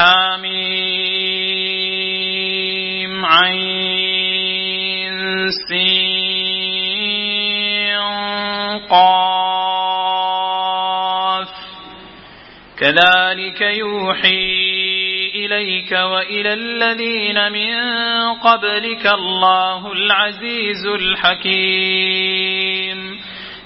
حميم عين سين قاف. كذلك يوحي إليك وإلى الذين من قبلك الله العزيز الحكيم.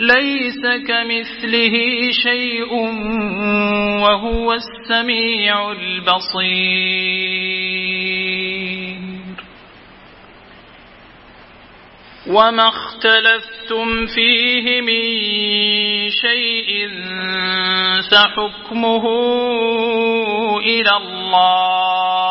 ليس كمثله شيء وهو السميع البصير. وما اختلفتم فيه من شيء فحكمه إلى الله.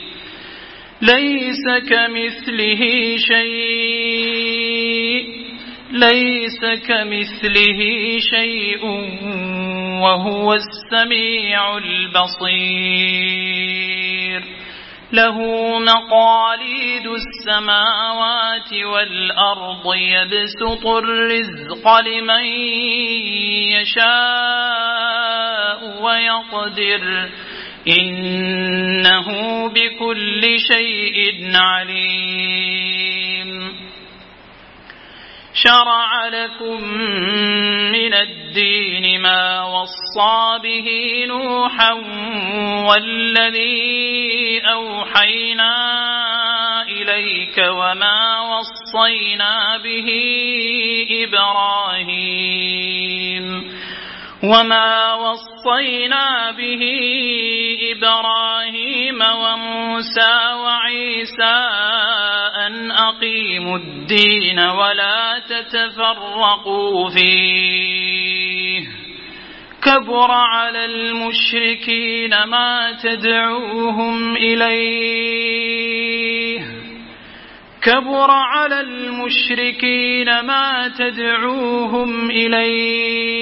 ليس كمثله شيء ليس كمثله شيء وهو السميع البصير. له مقاليد السماوات والأرض يبسط الرزق لمن يشاء ويقدر. إنه بكل شيء عليم. شرع لكم من الدين ما وصى به نوحا والذي أوحينا إليك وما وصينا به إبراهيم. وما وصينا به إبراهيم وموسى وعيسى أن أقيموا الدين ولا تتفرقوا فيه كبر على المشركين ما تدعوهم إليه كبر على المشركين ما تدعوهم إليه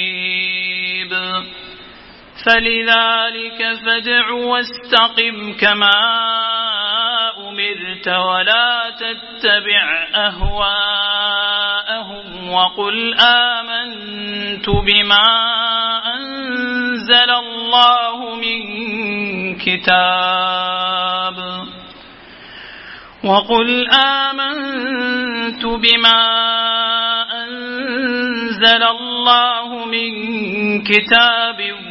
فلذلك فادع واستقم كما أمرت ولا تتبع أهواءهم وقل آمنت بما أنزل الله من كتاب وقل آمنت بما أنزل الله من كتاب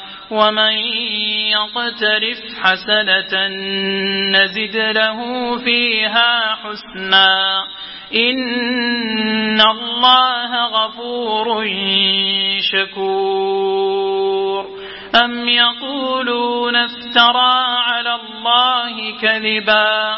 ومن يقترف حسنة نزد له فيها حسنا. إن الله غفور شكور. أم يقولون افترى على الله كذبا؟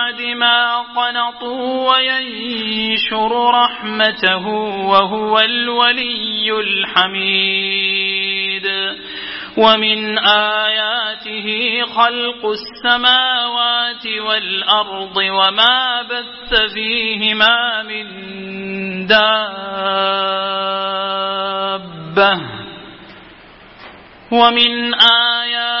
ما قنطوا وينشر رحمته وهو الولي الحميد. ومن آياته خلق السماوات والأرض وما بث فيهما من دابة. ومن آياته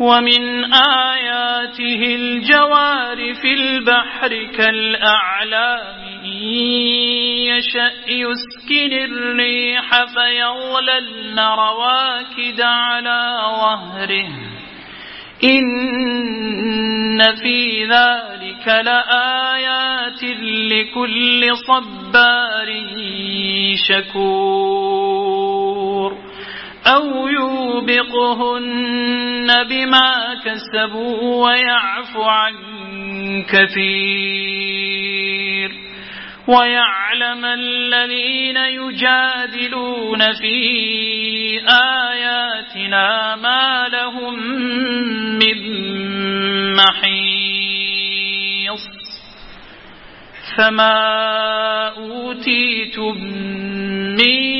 ومن آياته الجوار في البحر كالأعلام يشأ يسكن الريح فيظللن رواكد على ظهره. إن في ذلك لآيات لكل صبار شكور. أو يوبقهن بما كسبوا ويعفو عن كثير ويعلم الذين يجادلون في آياتنا ما لهم من محيص فما أوتيتم من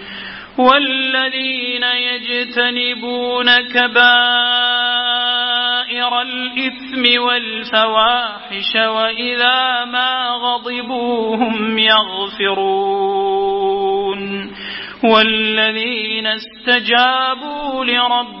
والذين يجتنبون كبائر الإثم والفواحش وإذا ما غضبوا هم يغفرون والذين استجابوا لربهم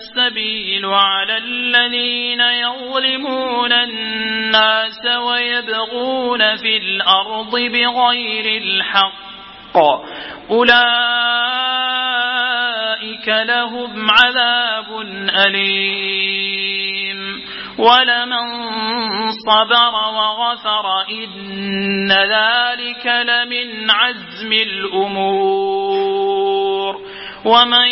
السبيل على الذين يظلمون الناس ويبغون في الأرض بغير الحق. أولئك لهم عذاب أليم. ولمن صبر وغفر إن ذلك لمن عزم الأمور. ومن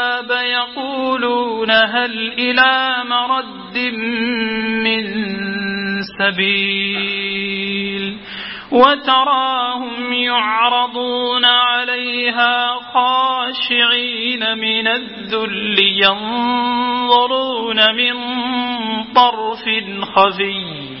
يقولون هل إلى مرد من سبيل وتراهم يعرضون عليها خاشعين من الذل ينظرون من طرف خفي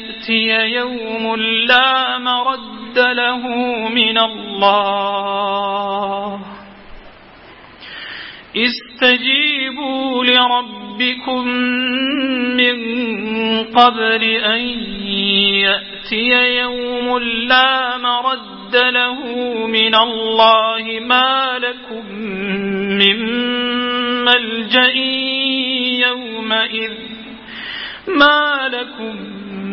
يوم لا مرد له من الله. استجيبوا لربكم من قبل أن يأتي يوم لا مرد له من الله ما لكم من ملجأ يومئذ. ما لكم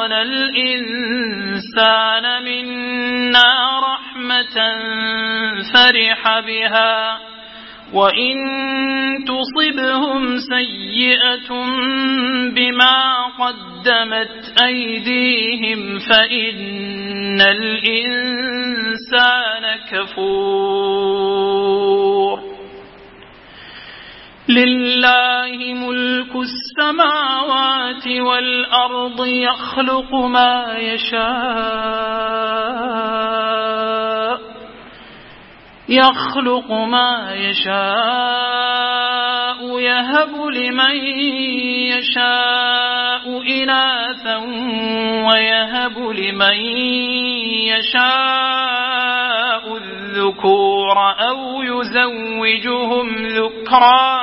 أذقنا الإنسان منا رحمة فرح بها وإن تصبهم سيئة بما قدمت أيديهم فإن الإنسان كفور لله ملك السماوات والأرض يخلق ما يشاء يخلق ما يشاء يهب لمن يشاء إناثا ويهب لمن يشاء الذكور أو يزوجهم ذكرانا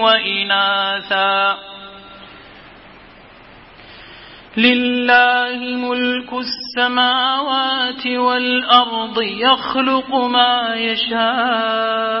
وإناثا. لله ملك السماوات والأرض يخلق ما يشاء.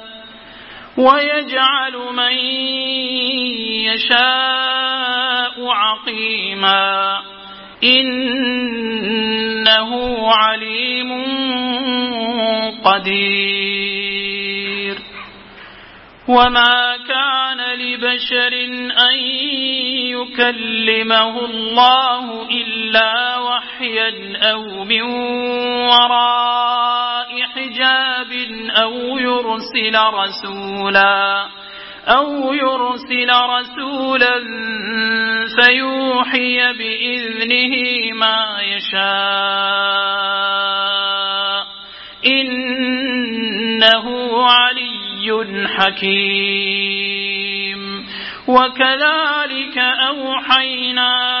ويجعل من يشاء عقيما. إنه عليم قدير. وما كان لبشر أن يكلمه الله إلا وحيا أو من وراء. أو يرسل رسولا أو يرسل رسولا فيوحي بإذنه ما يشاء إنه علي حكيم وكذلك أوحينا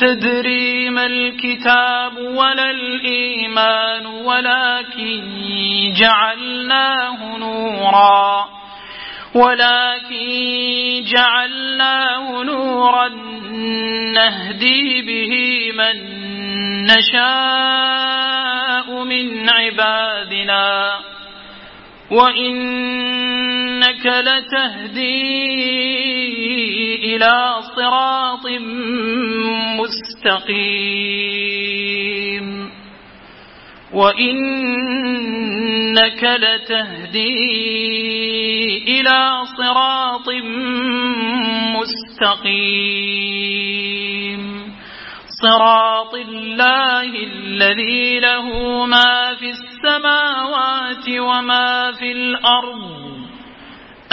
تدري ما الكتاب ولا الإيمان ولكن جعلناه نورا. ولكن جعلناه نورا نهدي به من نشاء من عبادنا. وإنك لتهدي إلى صراط مستقيم. وإنك لتهدي إلى صراط مستقيم. صراط الله الذي له ما في السماوات وما في الأرض.